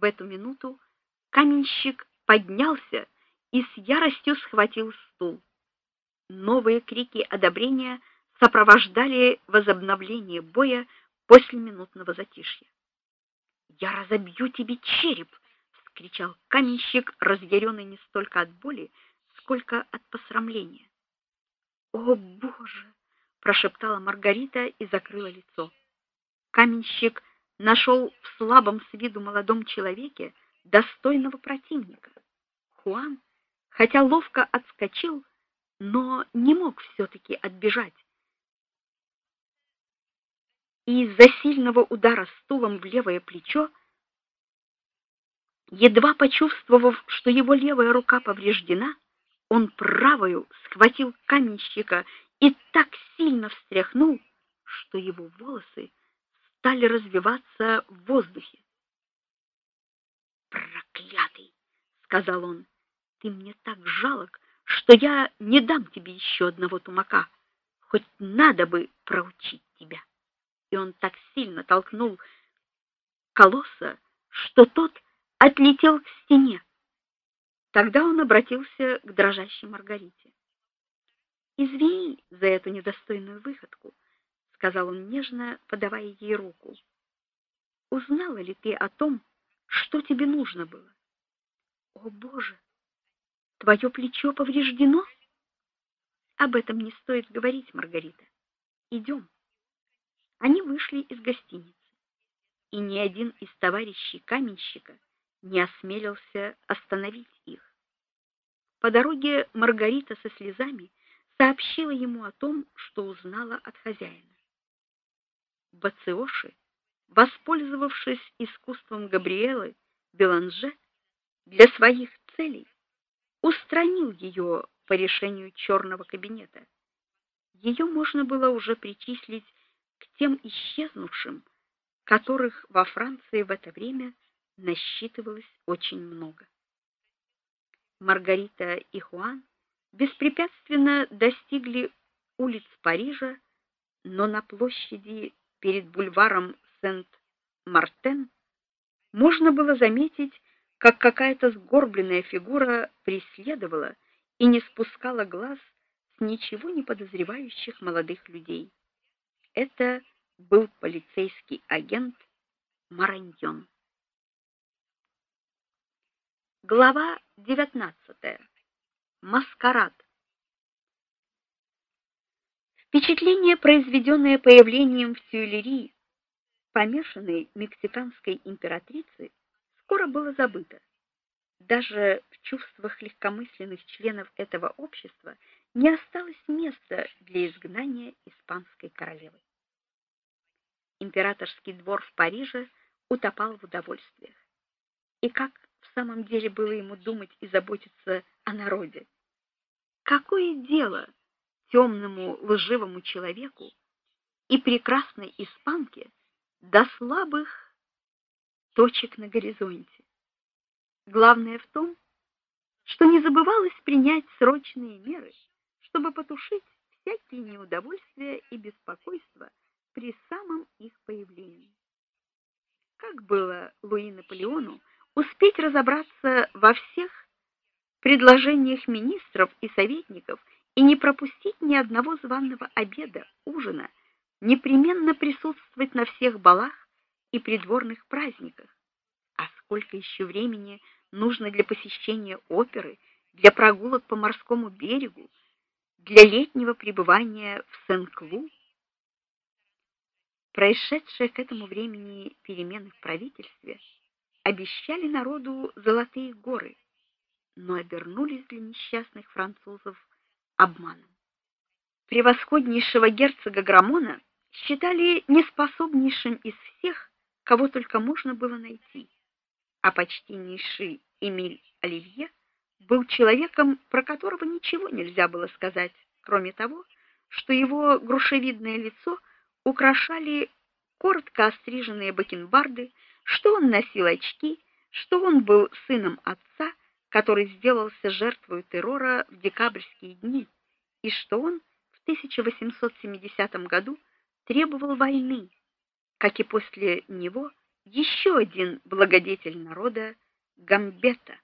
В эту минуту каменщик поднялся и с яростью схватил стул. Новые крики одобрения сопровождали возобновление боя после минутного затишья. "Я разобью тебе череп", вскричал каменщик, разъяренный не столько от боли, сколько от посрамления. "О, боже!" прошептала Маргарита и закрыла лицо. Каменщик нашел в слабом с виду молодом человеке достойного противника. Хуан, хотя ловко отскочил, но не мог все таки отбежать. И из-за сильного удара стулом в левое плечо, едва почувствовав, что его левая рука повреждена, он правую схватил каменщика и так сильно встряхнул, что его волосы стали развиваться в воздухе. "Проклятый", сказал он. "Ты мне так жалок, что я не дам тебе еще одного тумака, хоть надо бы проучить тебя". И он так сильно толкнул колосса, что тот отлетел к стене. Тогда он обратился к дрожащей Маргарите. Извини за эту недостойную выходку, сказал он нежно, подавая ей руку. Узнала ли ты о том, что тебе нужно было? О, боже. Твое плечо повреждено? Об этом не стоит говорить, Маргарита. Идем. Они вышли из гостиницы, и ни один из товарищей каменщика не осмелился остановить их. По дороге Маргарита со слезами сообщила ему о том, что узнала от хозяина. Бациоши, воспользовавшись искусством Габриэлы Беланже для своих целей, устранил ее по решению черного кабинета. Ее можно было уже причислить к тем исчезнувшим, которых во Франции в это время насчитывалось очень много. Маргарита и Хуан беспрепятственно достигли улиц Парижа, но на площади перед бульваром Сент-Мартен можно было заметить, как какая-то сгорбленная фигура преследовала и не спускала глаз с ничего не подозревающих молодых людей. Это был полицейский агент Мараньон. Глава 19. Маскарад. Впечатление, произведенное появлением в Тюильри помешанной мексиканской императрицы, скоро было забыто. Даже в чувствах легкомысленных членов этого общества не осталось места для изгнания испанской королевы. Императорский двор в Париже утопал в удовольствиях. И как в самом деле было ему думать и заботиться о народе? Какое дело темному лживому человеку и прекрасной испанке до слабых точек на горизонте? Главное в том, что не забывалось принять срочные меры, чтобы потушить всякие неудовольствия и беспокойства при самом их появлении. Как было Луи Наполеону успеть разобраться во всех предложениях министров и советников и не пропустить ни одного званого обеда, ужина, непременно присутствовать на всех балах и придворных праздниках. А сколько еще времени нужно для посещения оперы, для прогулок по морскому берегу, для летнего пребывания в Сен-Клу? Происшедшие к этому времени перемены в правительстве обещали народу золотые горы, но обернулись для несчастных французов обманом. Превосходнейшего герцога Грамона считали неспособнейшим из всех, кого только можно было найти. А почтеннейший Эмиль Оливье был человеком, про которого ничего нельзя было сказать, кроме того, что его грушевидное лицо украшали коротко остриженные бакенбарды, что он носил очки, что он был сыном отца, который сделался жертвой террора в декабрьские дни, и что он в 1870 году требовал войны, как и после него еще один благодетель народа Гамбета.